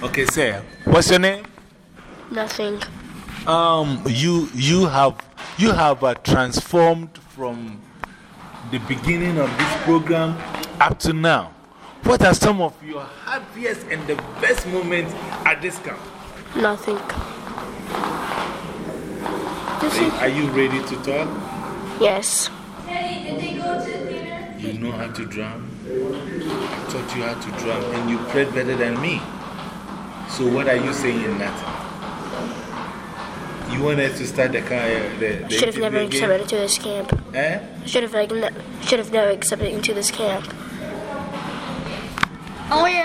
Okay, sir. what's your name? Nothing. Um, you, you have, you have uh, transformed from the beginning of this program up to now. What are some of your happiest and the best moments at this camp? Nothing. Are you ready to talk? Yes. You know how to drum? I taught you how to drum and you played better than me. So, what are you saying in that? You want us to start the car? The, the Should have never interview accepted again? into this camp. Eh? Should have, like, ne should have never accepted into this camp. Oh, yeah.